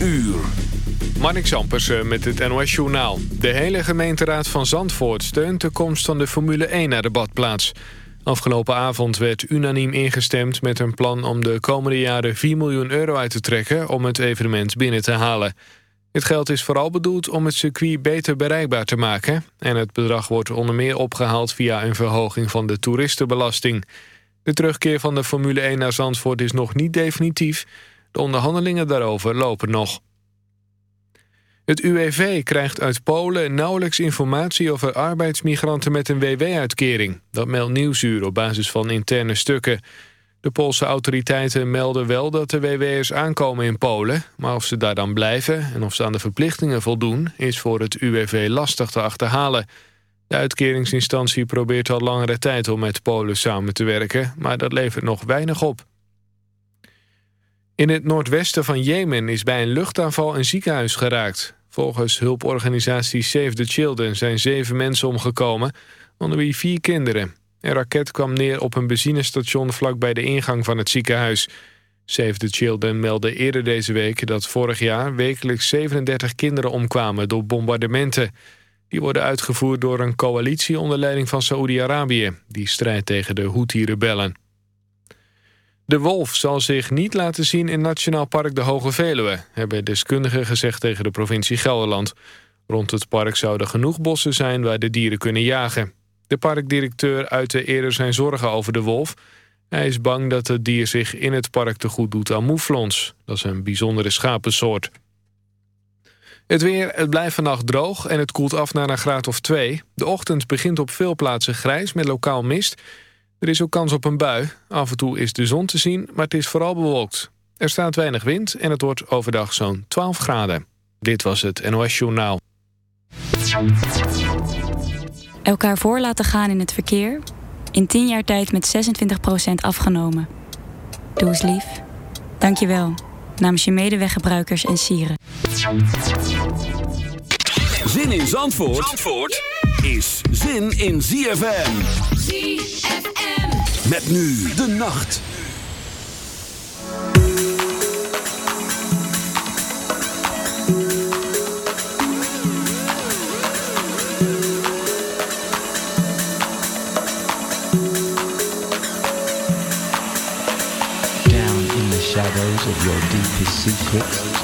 uur. Marnik Zampersen met het NOS-journaal. De hele gemeenteraad van Zandvoort steunt de komst van de Formule 1 naar de badplaats. Afgelopen avond werd unaniem ingestemd met een plan om de komende jaren 4 miljoen euro uit te trekken om het evenement binnen te halen. Het geld is vooral bedoeld om het circuit beter bereikbaar te maken... en het bedrag wordt onder meer opgehaald via een verhoging van de toeristenbelasting. De terugkeer van de Formule 1 naar Zandvoort is nog niet definitief... De onderhandelingen daarover lopen nog. Het UWV krijgt uit Polen nauwelijks informatie over arbeidsmigranten met een WW-uitkering. Dat meldt Nieuwsuur op basis van interne stukken. De Poolse autoriteiten melden wel dat de WW'ers aankomen in Polen... maar of ze daar dan blijven en of ze aan de verplichtingen voldoen... is voor het UWV lastig te achterhalen. De uitkeringsinstantie probeert al langere tijd om met Polen samen te werken... maar dat levert nog weinig op. In het noordwesten van Jemen is bij een luchtaanval een ziekenhuis geraakt. Volgens hulporganisatie Save the Children zijn zeven mensen omgekomen, onder wie vier kinderen. Een raket kwam neer op een benzinestation vlak bij de ingang van het ziekenhuis. Save the Children meldde eerder deze week dat vorig jaar wekelijks 37 kinderen omkwamen door bombardementen. Die worden uitgevoerd door een coalitie onder leiding van Saoedi-Arabië, die strijdt tegen de Houthi-rebellen. De wolf zal zich niet laten zien in Nationaal Park de Hoge Veluwe... hebben deskundigen gezegd tegen de provincie Gelderland. Rond het park zouden genoeg bossen zijn waar de dieren kunnen jagen. De parkdirecteur uitte eerder zijn zorgen over de wolf. Hij is bang dat het dier zich in het park te goed doet aan moeflons. Dat is een bijzondere schapensoort. Het weer, het blijft vannacht droog en het koelt af naar een graad of twee. De ochtend begint op veel plaatsen grijs met lokaal mist... Er is ook kans op een bui. Af en toe is de zon te zien, maar het is vooral bewolkt. Er staat weinig wind en het wordt overdag zo'n 12 graden. Dit was het NOS Journaal. Elkaar voor laten gaan in het verkeer. In 10 jaar tijd met 26% afgenomen. Doe eens lief. Dank je wel. Namens je medeweggebruikers en sieren. Zin in Zandvoort, Zandvoort? Is zin in ZFM. ZFM. Met nu de nacht. Down in the shadows of your deepest secrets, I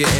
Yeah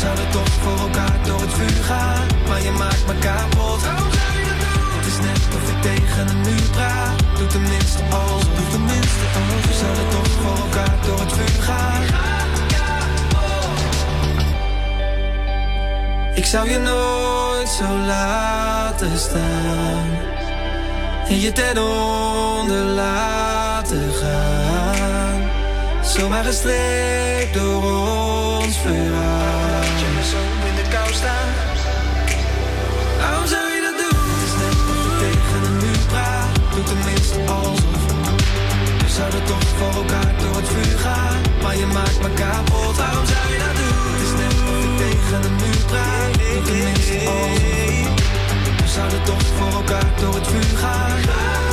Zouden toch voor elkaar door het vuur gaan. Maar je maakt me kapot. Waarom zou je dat doen? Het is net of ik tegen een muur praat. Doe tenminste alsof. Doe tenminste alsof. We zouden toch voor elkaar door het vuur gaan. Ik zou je nooit zo laten staan. En je ten onder laten gaan. Zomaar gestreekt door ons verhaal. Waarom zou je dat doen? Het is net tegen een muur praat. Doe tenminste alsof. We zouden toch voor elkaar door het vuur gaan. Maar je maakt me kapot. Waarom zou je dat doen? Het is net tegen de muur praat. Doe tenminste alsof. We zouden toch voor elkaar door het vuur gaan.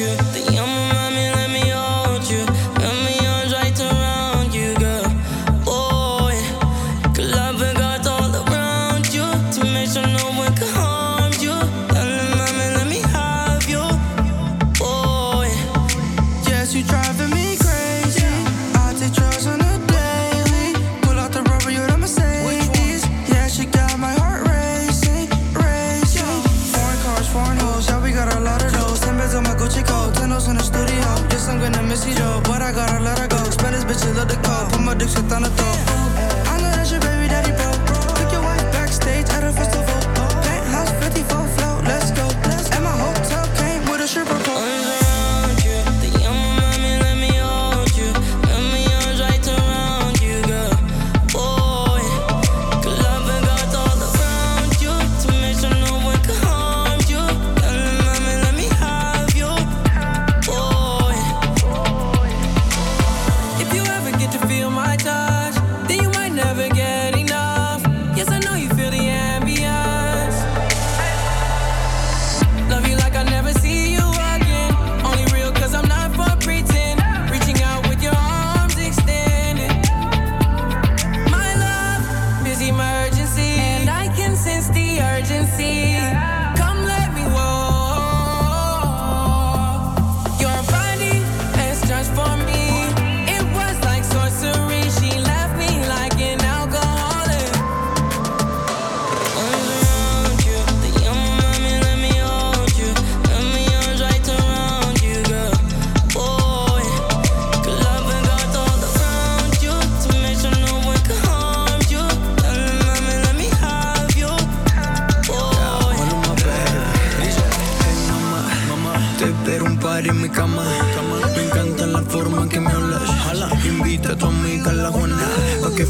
you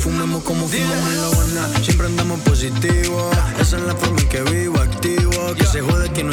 fumemos como fumamos en la Habana. Siempre andamos positivo. Esa es la forma en que vivo, activo. Que se jode que no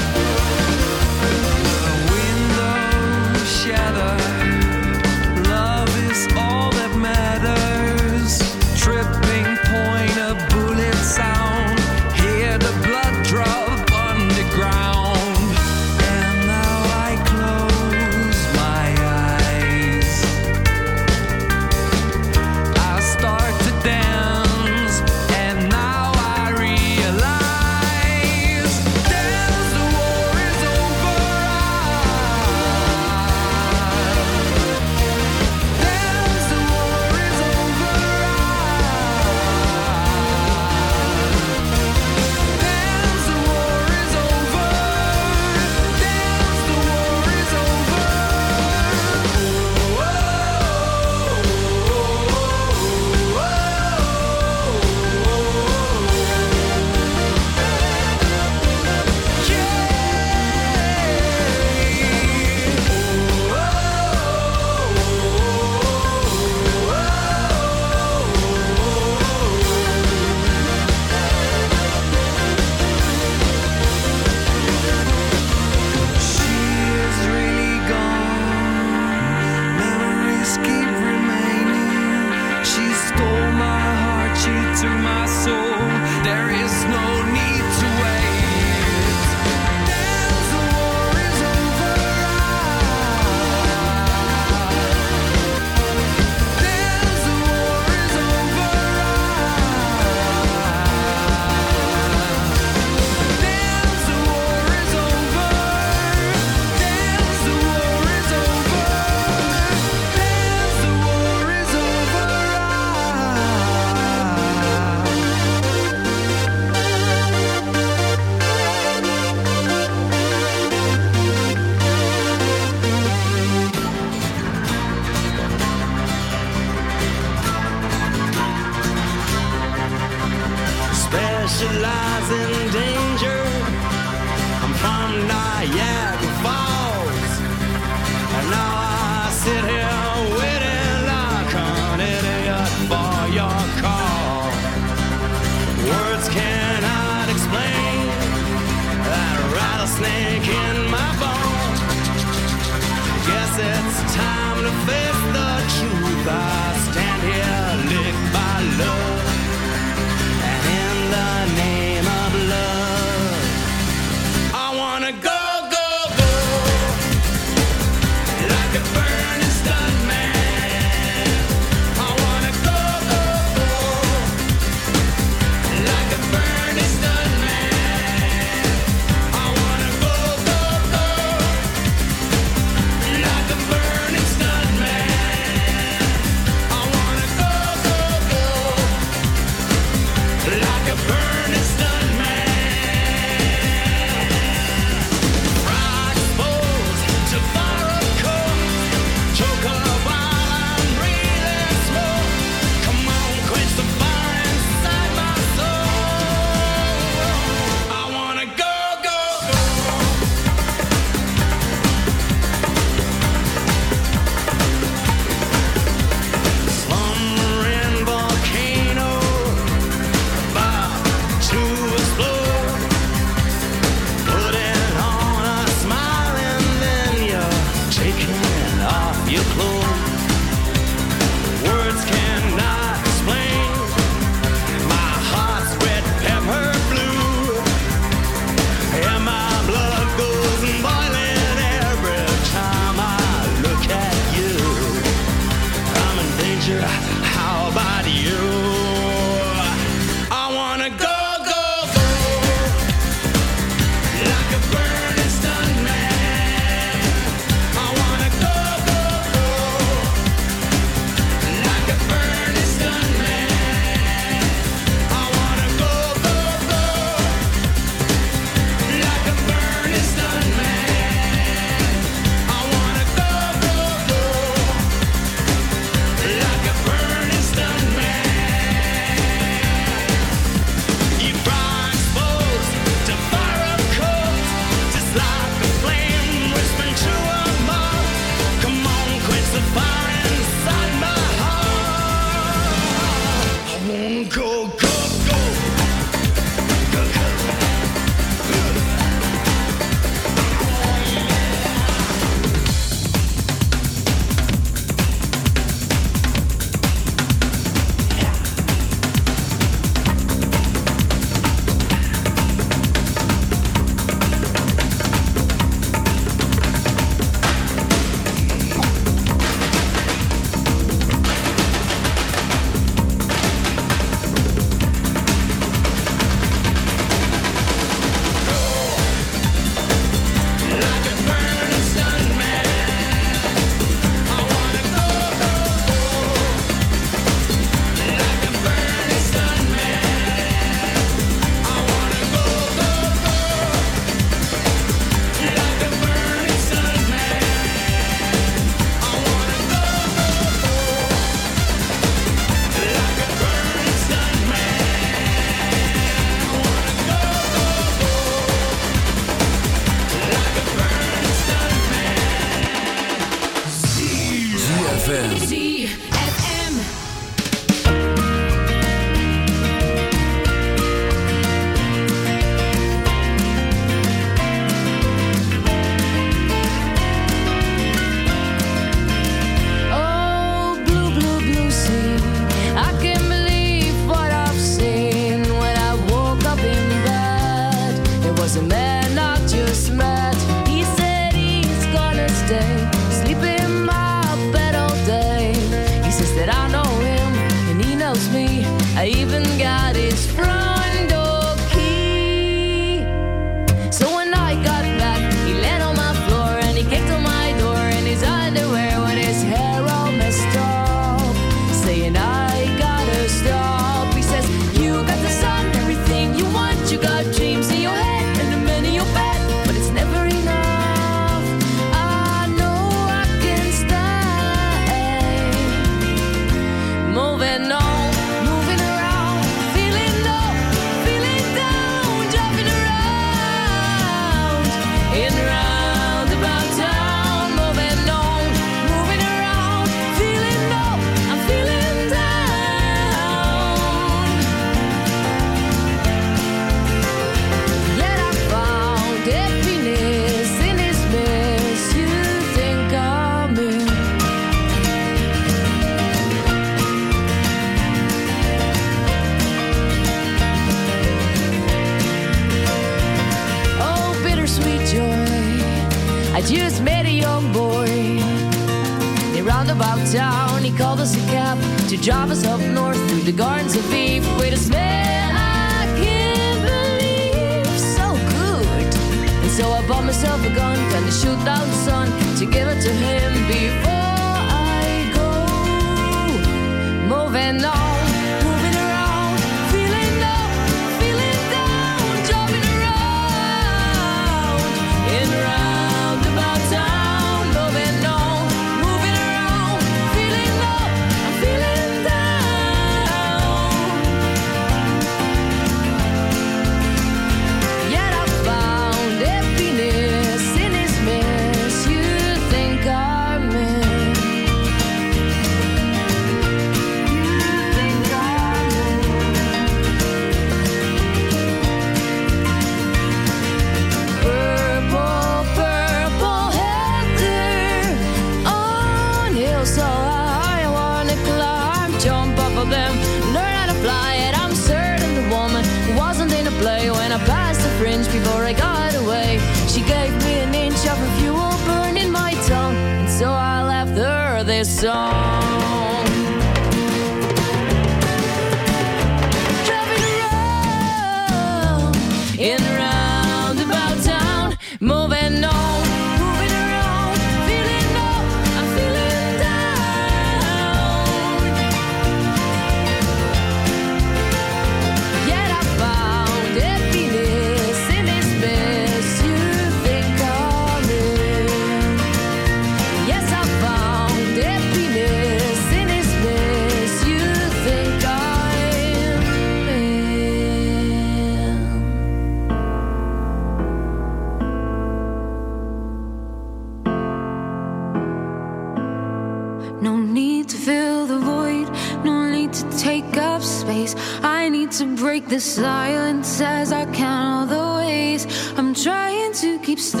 the silence as I count all the ways I'm trying to keep still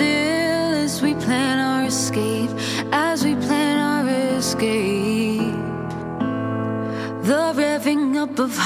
as we plan our escape, as we plan our escape. The revving up of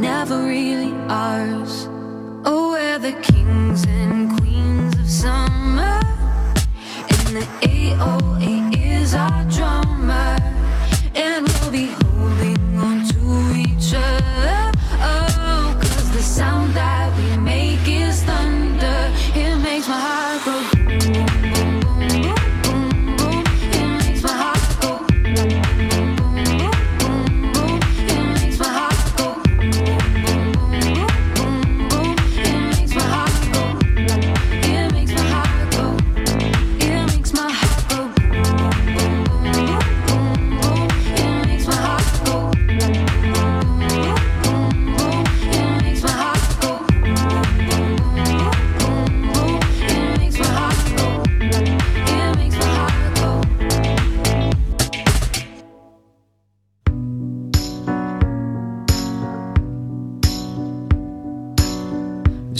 never really ours. Oh, we're the kings and queens of summer in the AOL.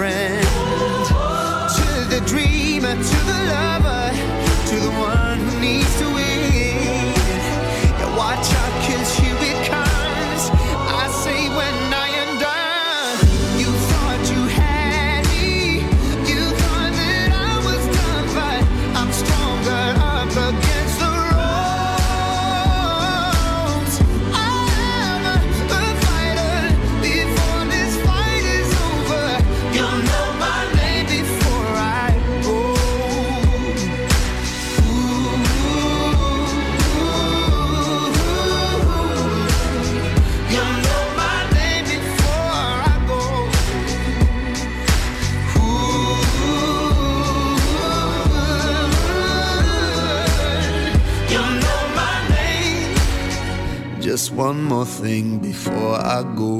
friend. To the dreamer, to the thing before I go.